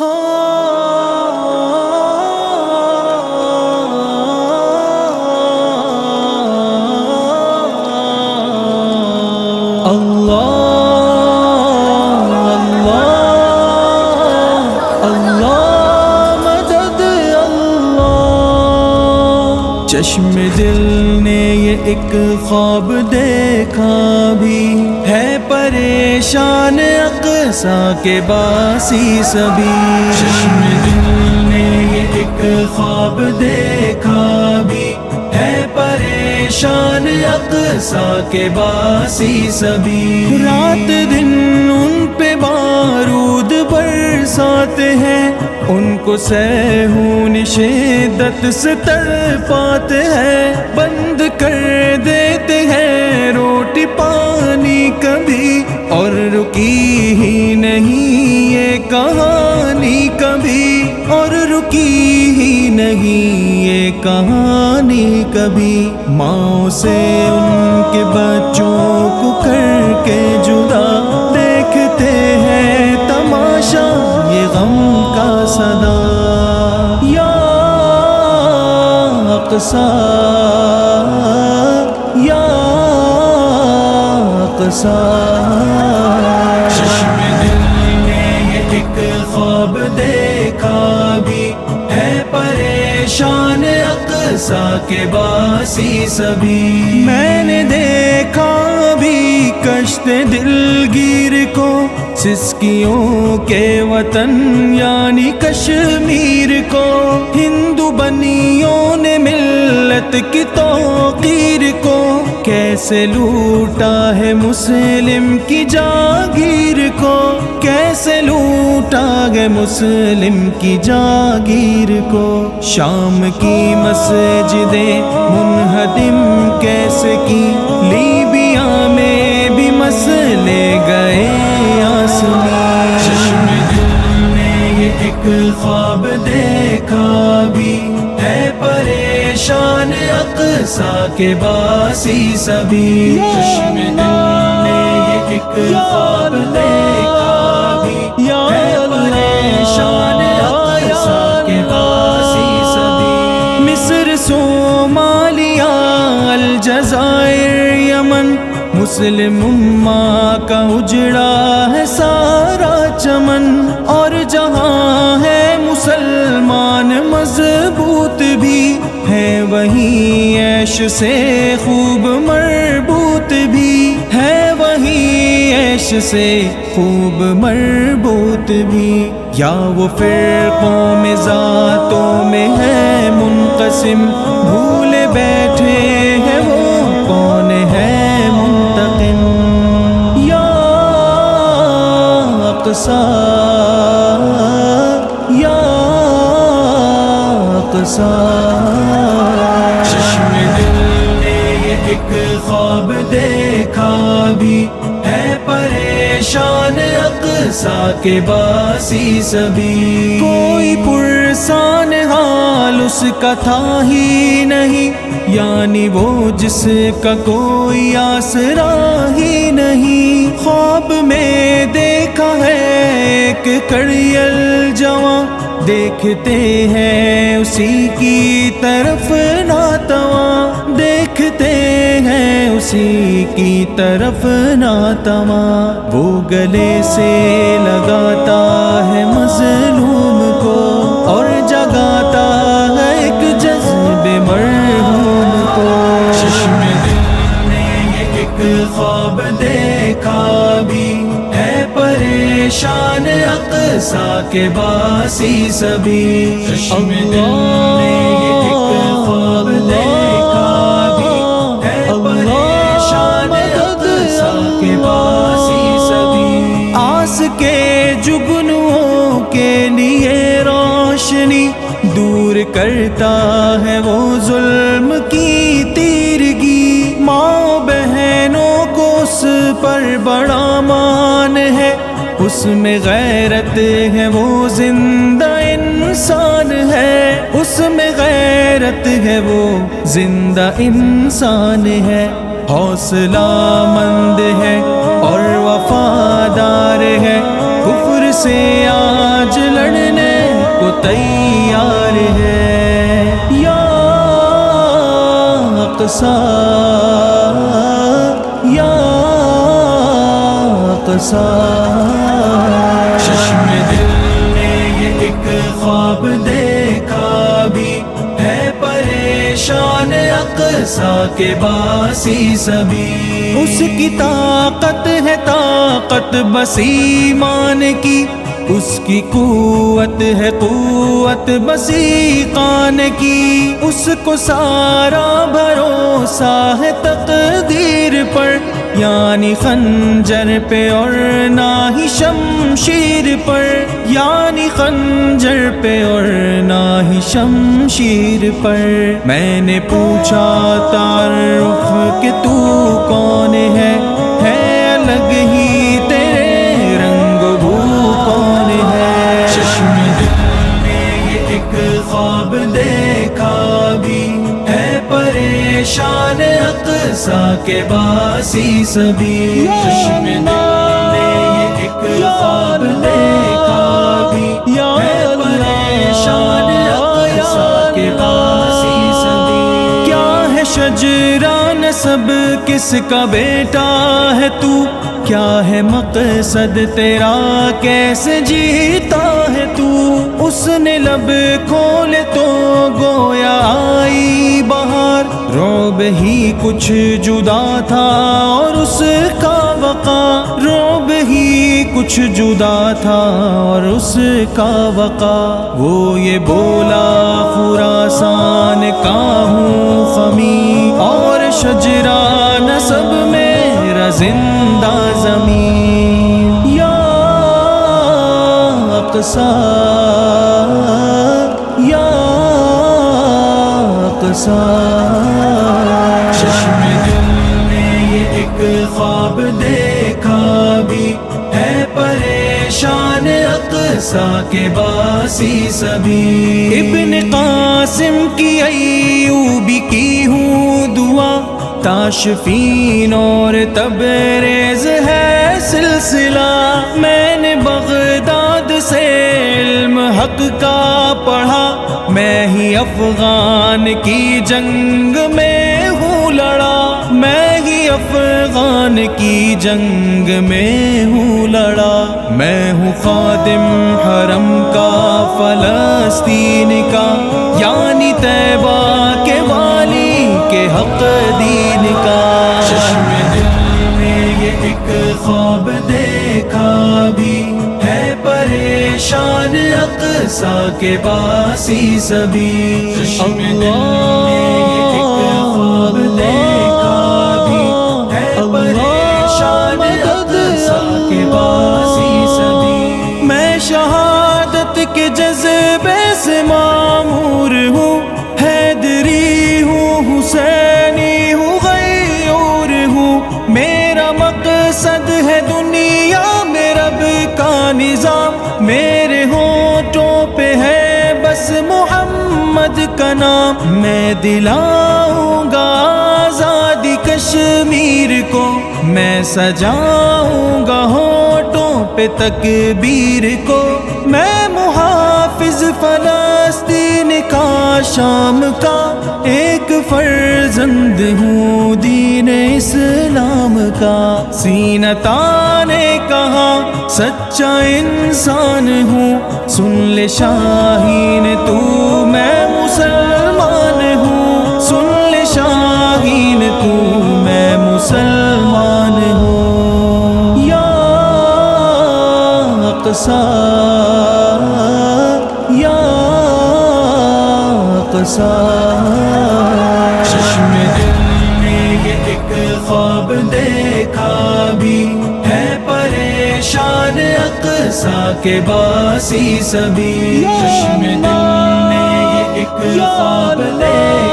Oh. چشم دل نے یہ ایک خواب دیکھا بھی ہے پریشان اقسا کے باسی سبھی۔ چشم دل نے یہ ایک خواب دیکھا بھی۔ ہے پریشان اقسا کے باسی سبھی۔ رات دن ان پہ بارود برساتے ہیں ان کو سہون شدت سے تڑ پاتے ہیں بند کر دیتے کہانی کبھی ماں سے ان کے بچوں کو کر کے جدا دیکھتے ہیں تماشا، یہ غم کا صدا۔ یا اقصا یا اقصا چشم دل نے یہ ایک خواب دیکھا بھی۔ شان اقسا کے باسی سبھی۔ میں نے دیکھا بھی کشت دل گیر کو، سسکیوں کے وطن یعنی کشمیر کو۔ ہندو بنیوں نے ملت کی توقیر کیسے لوٹا ہے مسلم کی جاگیر کو؟ کیسے لوٹا ہے مسلم کی جاگیر کو؟ شام کی مسجدیں منہدم کیسے کی؟ لیبیا میں بھی مسلے گئے آسمی۔ چشم دل نے یہ ایک خواب دیکھا بھی ہے پریشان۔ اقسا کے باسی سبھی چشم دل نے یہ ایک خواب دیکھا بھی ہے پریشان اقسا کے باسی سبھی۔ مصر صومالیہ الجزائر یمن۔ مسلم امہ کا اجڑا ہے سارا چمن۔ اور عیش سے خوب مربوط بھی ہے وہیں عیش سے خوب مربوط بھی۔ یا وہ فرقوں میں، ذاتوں میں ہے منقسم۔ بھولے بیٹھے ہیں وہ، کون ہے منتقم؟ یا اقصا یا اقصا خواب دیکھا بھی ہے پریشان اقسا کے باسی سبھی۔ کوئی پرسان حال اس کا تھا ہی نہیں یعنی وہ جس کا کوئی آسرا ہی نہیں۔ خواب میں دیکھا ہے ایک کڑیل جوان دیکھتے ہیں اسی کی طرف ناتواں۔ اسی کی طرف ناتواں وہ گلے سے لگاتا ہے مظلوم کو اور جگاتا ہے ایک جذب مرحوم کو۔ چشم دل نے یہ ایک خواب دیکھا بھی ہے پریشان اقسا کے باسی سبھی۔ چشم دل نے کرتا ہے وہ ظلم کی تیرگی۔ ماں بہنوں کو اس پر بڑا مان ہے۔ اس میں غیرت ہے، وہ زندہ انسان ہے۔ اس میں غیرت ہے، وہ زندہ انسان ہے۔ حوصلہ مند ہے اور وفادار ہے۔ کفر سے آج لڑنے تیار ہے۔ یا اقصا یا اقصا چشم دل نے یہ ایک خواب دیکھا بھی ہے۔ پریشان اقصا کے باسی سبھی۔ اس کی طاقت ہے طاقت بس ایمان کی۔ اس کی قوت ہے قوت بسی قان کی، اس کو سارا بھروسہ ہے تقدیر پر یعنی خنجر پہ اور نہ ہی شمشیر پر۔ یعنی خنجر پہ اور نہ ہی شمشیر پر۔ میں نے پوچھا، تعارف کہ تو کون ہے؟ ہے الگ ہی پریشان اقصا کے باسی سبھی چشم دل نے یہ ایک خواب دیکھا بھی ہے پریشان اقصا کے باسی سبھی کیا ہے شجران سب کس کا بیٹا ہے تو؟ کیا ہے مقصد تیرا کیسے جیتا ہے تو؟ اس نے لب کھولے تو گویا آئی بہار۔ روب ہی کچھ جدا تھا اور اس کا وقا روب ہی کچھ جدا تھا اور اس کا وقا وہ یہ بولا خوراسان کا ہوں خمی اور شجران سب میرا زندہ زمین یا اقصا یا اقصا اقصا کے باسی سبھی۔ ابن قاسم کی ایوبی کی ہوں دعا۔ تاشفین اور تبریز ہے سلسلہ۔ میں نے بغداد سے علم حق کا پڑھا۔ میں ہی افغان کی جنگ میں افغان کی جنگ میں ہوں لڑا۔ میں ہوں خادم حرم کا، فلسطین کا۔ یعنی طیبہ کے والی کے حق دین کا۔ چشم دل نے یہ ایک خواب دیکھا بھی ہے، پریشان اقصا کے باسی سبھی۔ چشم کے جذبے سے معمور ہوں، حیدری ہوں، حسینی ہوں غیور ہوں۔ میرا مقصد ہے دنیا میں رب کا نظام۔ میرے ہونٹوں پہ ہے بس محمد کا نام۔ میں دلاؤں گا آزادی کشمیر کو۔ میں سجاؤں گا ہونٹوں پہ تکبیر کو۔ میں محافظ فلسطین کا شام کا ایک فرزند ہوں دین اسلام کا۔ سینتا نے کہا سچا انسان ہوں۔ سن لے شاہین، تو میں مسلمان ہوں۔ سن لے شاہین، تو میں مسلمان ہوں۔ یا اقصا اقصا چشم دل نے یہ ایک خواب دیکھا بھی ہے پریشان اقسا کے باسی سبھی۔ چشم دل نے یہ ایک خواب دیکھا